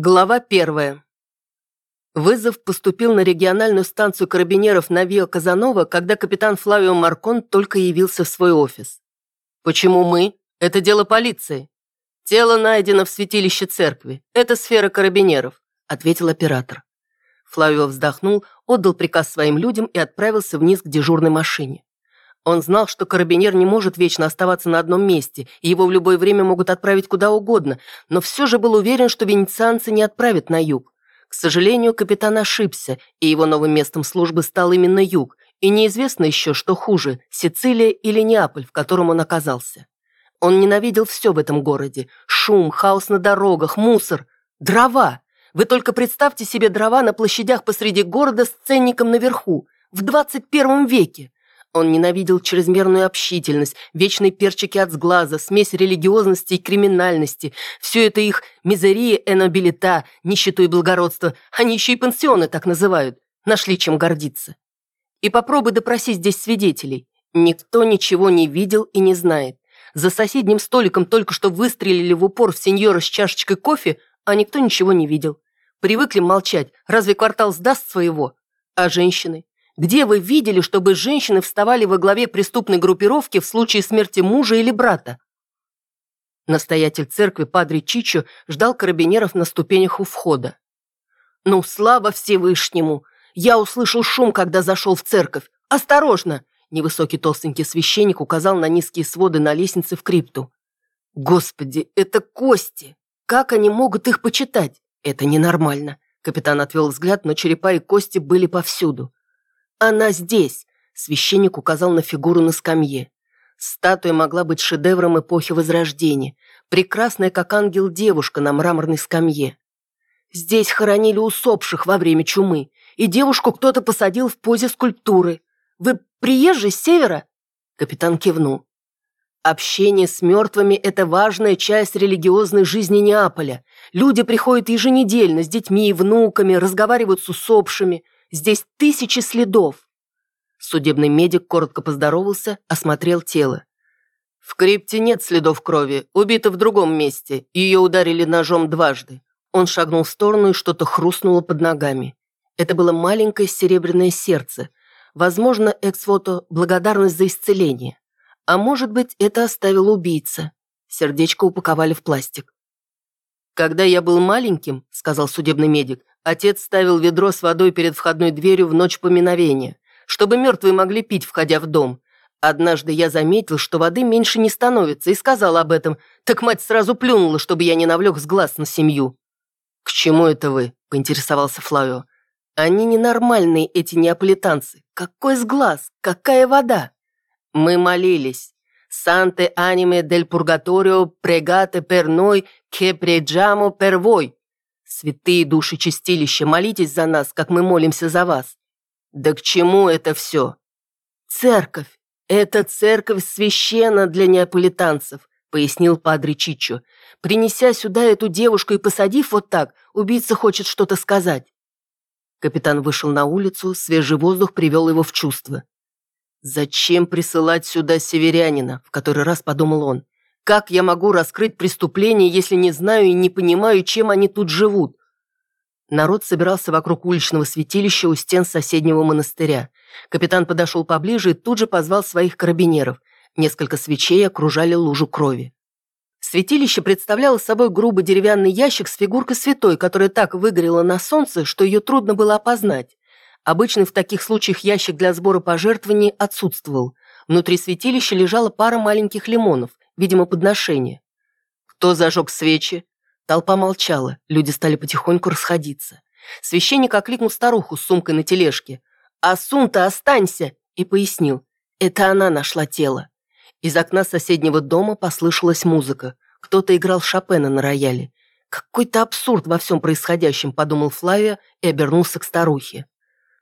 Глава первая. Вызов поступил на региональную станцию карабинеров Навио Казанова, когда капитан Флавио Маркон только явился в свой офис. «Почему мы? Это дело полиции. Тело найдено в святилище церкви. Это сфера карабинеров», — ответил оператор. Флавио вздохнул, отдал приказ своим людям и отправился вниз к дежурной машине. Он знал, что карабинер не может вечно оставаться на одном месте, и его в любое время могут отправить куда угодно, но все же был уверен, что венецианцы не отправят на юг. К сожалению, капитан ошибся, и его новым местом службы стал именно юг, и неизвестно еще, что хуже – Сицилия или Неаполь, в котором он оказался. Он ненавидел все в этом городе – шум, хаос на дорогах, мусор, дрова. Вы только представьте себе дрова на площадях посреди города с ценником наверху, в 21 веке. Он ненавидел чрезмерную общительность, вечные перчики от сглаза, смесь религиозности и криминальности. Все это их мизерия и нобилита, нищету и благородство. Они еще и пансионы так называют. Нашли чем гордиться. И попробуй допросить здесь свидетелей. Никто ничего не видел и не знает. За соседним столиком только что выстрелили в упор в сеньора с чашечкой кофе, а никто ничего не видел. Привыкли молчать. Разве квартал сдаст своего? А женщины? Где вы видели, чтобы женщины вставали во главе преступной группировки в случае смерти мужа или брата? Настоятель церкви Падре Чичо ждал карабинеров на ступенях у входа. «Ну, слава Всевышнему! Я услышал шум, когда зашел в церковь. Осторожно!» Невысокий толстенький священник указал на низкие своды на лестнице в крипту. «Господи, это кости! Как они могут их почитать? Это ненормально!» Капитан отвел взгляд, но черепа и кости были повсюду. «Она здесь!» – священник указал на фигуру на скамье. Статуя могла быть шедевром эпохи Возрождения, прекрасная, как ангел девушка на мраморной скамье. Здесь хоронили усопших во время чумы, и девушку кто-то посадил в позе скульптуры. Вы приезжий с севера?» Капитан кивнул. Общение с мертвыми – это важная часть религиозной жизни Неаполя. Люди приходят еженедельно с детьми и внуками, разговаривают с усопшими – Здесь тысячи следов. Судебный медик коротко поздоровался, осмотрел тело. В крипте нет следов крови, убита в другом месте, ее ударили ножом дважды. Он шагнул в сторону и что-то хрустнуло под ногами. Это было маленькое серебряное сердце. Возможно, эксфото – благодарность за исцеление. А может быть, это оставил убийца. Сердечко упаковали в пластик. «Когда я был маленьким», – сказал судебный медик, Отец ставил ведро с водой перед входной дверью в ночь поминовения, чтобы мертвые могли пить, входя в дом. Однажды я заметил, что воды меньше не становится, и сказал об этом. Так мать сразу плюнула, чтобы я не навлек с глаз на семью. «К чему это вы?» – поинтересовался Флавио. «Они ненормальные, эти неаполитанцы. Какой сглаз? Какая вода?» Мы молились. «Санте аниме дель пургаторио прегате пер ной, ке преджамо пер вой». Святые души чистилища, молитесь за нас, как мы молимся за вас. Да к чему это все? Церковь. Это церковь священна для неаполитанцев, пояснил Падре Чичо. Принеся сюда эту девушку и посадив вот так, убийца хочет что-то сказать. Капитан вышел на улицу, свежий воздух привел его в чувство. «Зачем присылать сюда северянина?» – в который раз подумал он. Как я могу раскрыть преступление, если не знаю и не понимаю, чем они тут живут? Народ собирался вокруг уличного святилища у стен соседнего монастыря. Капитан подошел поближе и тут же позвал своих карабинеров. Несколько свечей окружали лужу крови. Святилище представляло собой грубый деревянный ящик с фигуркой святой, которая так выгорела на солнце, что ее трудно было опознать. Обычно в таких случаях ящик для сбора пожертвований отсутствовал. Внутри святилища лежала пара маленьких лимонов видимо, подношение. Кто зажег свечи? Толпа молчала, люди стали потихоньку расходиться. Священник окликнул старуху с сумкой на тележке. «Асунта, останься!» и пояснил. Это она нашла тело. Из окна соседнего дома послышалась музыка. Кто-то играл Шопена на рояле. «Какой-то абсурд во всем происходящем», – подумал Флавия и обернулся к старухе.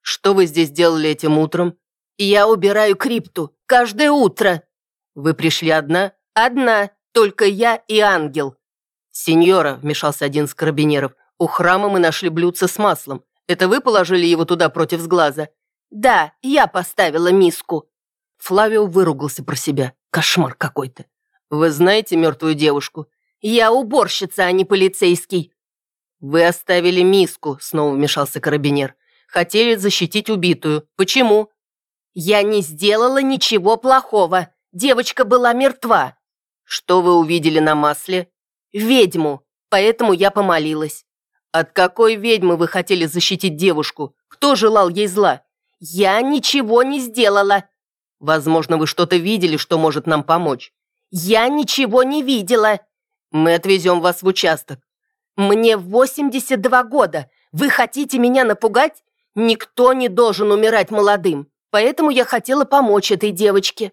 «Что вы здесь делали этим утром?» «Я убираю крипту. Каждое утро». «Вы пришли одна?» «Одна, только я и ангел». «Сеньора», — вмешался один из карабинеров, «у храма мы нашли блюдце с маслом. Это вы положили его туда против сглаза?» «Да, я поставила миску». Флавио выругался про себя. Кошмар какой-то. «Вы знаете мертвую девушку?» «Я уборщица, а не полицейский». «Вы оставили миску», — снова вмешался карабинер. «Хотели защитить убитую. Почему?» «Я не сделала ничего плохого. Девочка была мертва». «Что вы увидели на масле?» «Ведьму. Поэтому я помолилась». «От какой ведьмы вы хотели защитить девушку? Кто желал ей зла?» «Я ничего не сделала». «Возможно, вы что-то видели, что может нам помочь». «Я ничего не видела». «Мы отвезем вас в участок». «Мне 82 года. Вы хотите меня напугать? Никто не должен умирать молодым, поэтому я хотела помочь этой девочке».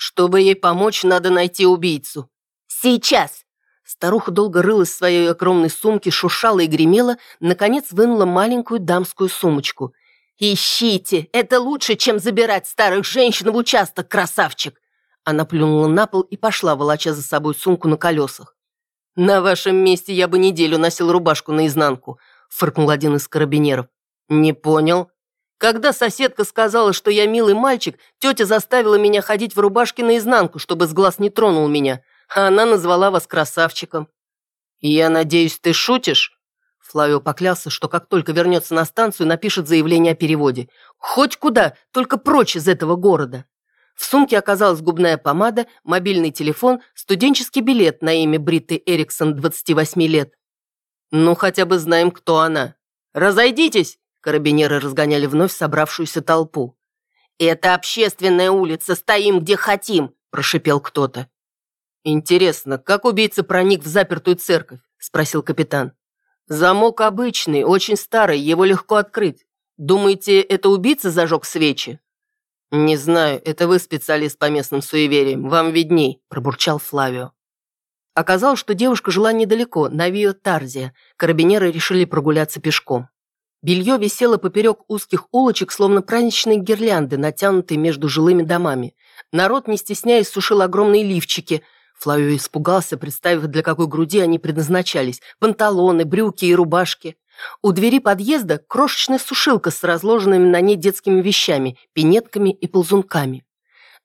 «Чтобы ей помочь, надо найти убийцу». «Сейчас!» Старуха долго рылась в своей огромной сумке, шуршала и гремела, наконец вынула маленькую дамскую сумочку. «Ищите! Это лучше, чем забирать старых женщин в участок, красавчик!» Она плюнула на пол и пошла, волоча за собой сумку на колесах. «На вашем месте я бы неделю носил рубашку наизнанку», фыркнул один из карабинеров. «Не понял. Когда соседка сказала, что я милый мальчик, тетя заставила меня ходить в рубашке наизнанку, чтобы с глаз не тронул меня, а она назвала вас красавчиком». «Я надеюсь, ты шутишь?» Флавио поклялся, что как только вернется на станцию, напишет заявление о переводе. Хоть куда, только прочь из этого города. В сумке оказалась губная помада, мобильный телефон, студенческий билет на имя Бритты Эриксон, 28 лет. Ну, хотя бы знаем, кто она. «Разойдитесь!» Карабинеры разгоняли вновь собравшуюся толпу. «Это общественная улица, стоим где хотим!» прошипел кто-то. «Интересно, как убийца проник в запертую церковь?» спросил капитан. «Замок обычный, очень старый, его легко открыть. Думаете, это убийца зажег свечи?» «Не знаю, это вы специалист по местным суевериям, вам видней», – пробурчал Флавио. Оказалось, что девушка жила недалеко, на Вио Тарзия. Карабинеры решили прогуляться пешком. Белье висело поперек узких улочек, словно праздничные гирлянды, натянутые между жилыми домами. Народ, не стесняясь, сушил огромные лифчики. Флавио испугался, представив, для какой груди они предназначались. Панталоны, брюки и рубашки. У двери подъезда крошечная сушилка с разложенными на ней детскими вещами, пинетками и ползунками.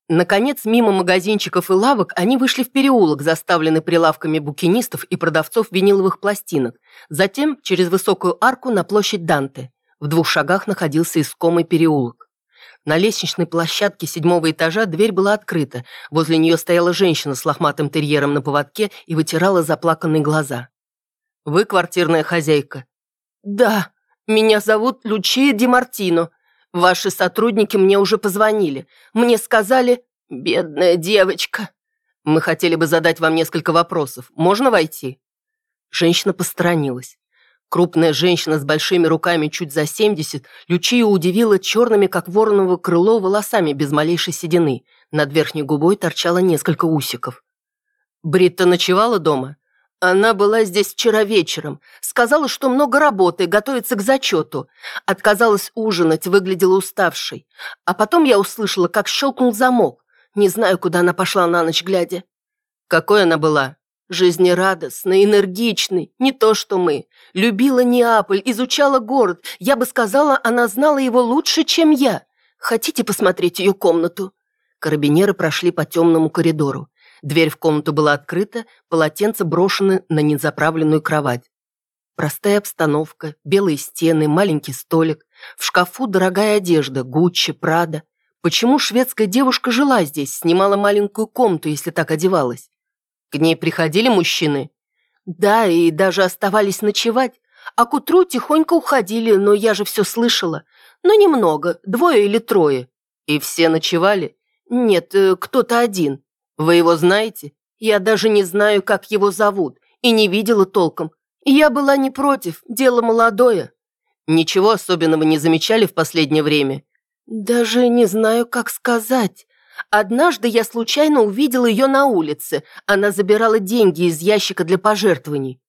Наконец, мимо магазинчиков и лавок они вышли в переулок, заставленный прилавками букинистов и продавцов виниловых пластинок. Затем через высокую арку на площадь Данте. В двух шагах находился искомый переулок. На лестничной площадке седьмого этажа дверь была открыта. Возле нее стояла женщина с лохматым терьером на поводке и вытирала заплаканные глаза. «Вы квартирная хозяйка?» «Да, меня зовут Лючия Ди Мартино. Ваши сотрудники мне уже позвонили. Мне сказали, бедная девочка». «Мы хотели бы задать вам несколько вопросов. Можно войти?» Женщина посторонилась. Крупная женщина с большими руками чуть за 70, Лючия удивила черными, как вороново крыло, волосами без малейшей седины. Над верхней губой торчало несколько усиков. «Бритта ночевала дома?» Она была здесь вчера вечером. Сказала, что много работы, готовится к зачету. Отказалась ужинать, выглядела уставшей. А потом я услышала, как щелкнул замок. Не знаю, куда она пошла на ночь глядя. Какой она была? Жизнерадостной, энергичной, не то что мы. Любила Неаполь, изучала город. Я бы сказала, она знала его лучше, чем я. Хотите посмотреть ее комнату?» Карабинеры прошли по темному коридору. Дверь в комнату была открыта, полотенце брошено на незаправленную кровать. Простая обстановка, белые стены, маленький столик. В шкафу дорогая одежда, Гуччи, Прада. Почему шведская девушка жила здесь, снимала маленькую комнату, если так одевалась? К ней приходили мужчины? Да, и даже оставались ночевать. А к утру тихонько уходили, но я же все слышала. Но немного, двое или трое. И все ночевали? Нет, э, кто-то один. Вы его знаете? Я даже не знаю, как его зовут, и не видела толком. Я была не против, дело молодое. Ничего особенного не замечали в последнее время? Даже не знаю, как сказать. Однажды я случайно увидела ее на улице. Она забирала деньги из ящика для пожертвований.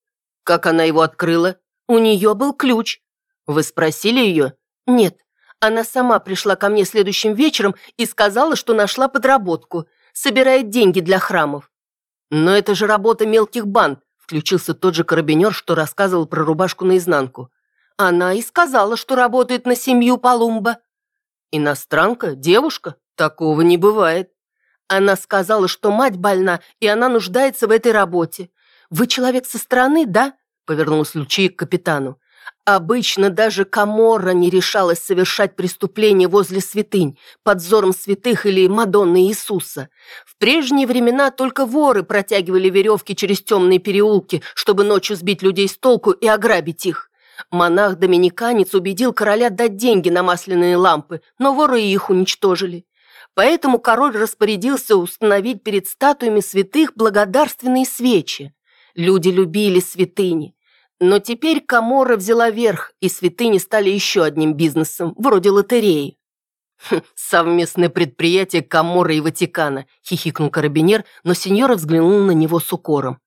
Как она его открыла? У нее был ключ. Вы спросили ее? Нет. Она сама пришла ко мне следующим вечером и сказала, что нашла подработку собирает деньги для храмов. Но это же работа мелких банд, включился тот же карабинер, что рассказывал про рубашку наизнанку. Она и сказала, что работает на семью Палумба. Иностранка? Девушка? Такого не бывает. Она сказала, что мать больна, и она нуждается в этой работе. Вы человек со стороны, да? — повернулась Лючия к капитану. Обычно даже Каморра не решалась совершать преступление возле святынь, под взором святых или Мадонны Иисуса. В прежние времена только воры протягивали веревки через темные переулки, чтобы ночью сбить людей с толку и ограбить их. Монах-доминиканец убедил короля дать деньги на масляные лампы, но воры их уничтожили. Поэтому король распорядился установить перед статуями святых благодарственные свечи. Люди любили святыни. Но теперь Камора взяла верх, и святыни стали еще одним бизнесом, вроде лотереи. «Хм, «Совместное предприятие Каморы и Ватикана», — хихикнул карабинер, но сеньора взглянул на него с укором.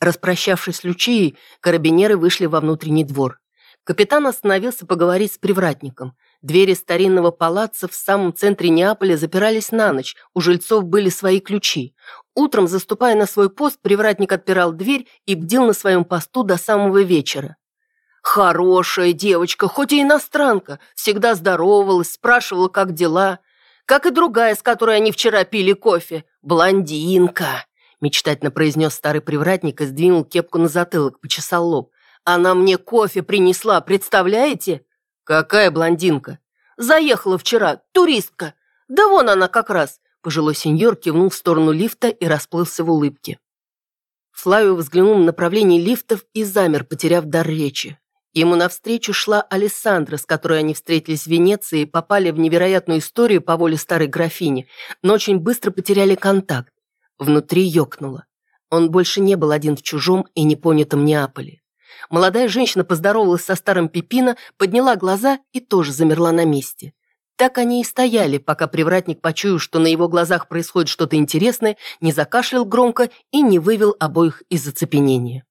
Распрощавшись с Лючией, карабинеры вышли во внутренний двор. Капитан остановился поговорить с привратником. Двери старинного палаца в самом центре Неаполя запирались на ночь, у жильцов были свои ключи. Утром, заступая на свой пост, привратник отпирал дверь и бдил на своем посту до самого вечера. «Хорошая девочка, хоть и иностранка, всегда здоровалась, спрашивала, как дела. Как и другая, с которой они вчера пили кофе. Блондинка!» мечтательно произнес старый привратник и сдвинул кепку на затылок, почесал лоб. «Она мне кофе принесла, представляете?» «Какая блондинка?» «Заехала вчера, туристка. Да вон она как раз». Пожилой сеньор кивнул в сторону лифта и расплылся в улыбке. Флавио взглянул на направление лифтов и замер, потеряв дар речи. Ему навстречу шла Алессандра, с которой они встретились в Венеции и попали в невероятную историю по воле старой графини, но очень быстро потеряли контакт. Внутри ёкнуло. Он больше не был один в чужом и непонятом Неаполе. Молодая женщина поздоровалась со старым Пипино, подняла глаза и тоже замерла на месте. Так они и стояли, пока привратник, почуял, что на его глазах происходит что-то интересное, не закашлял громко и не вывел обоих из оцепенения.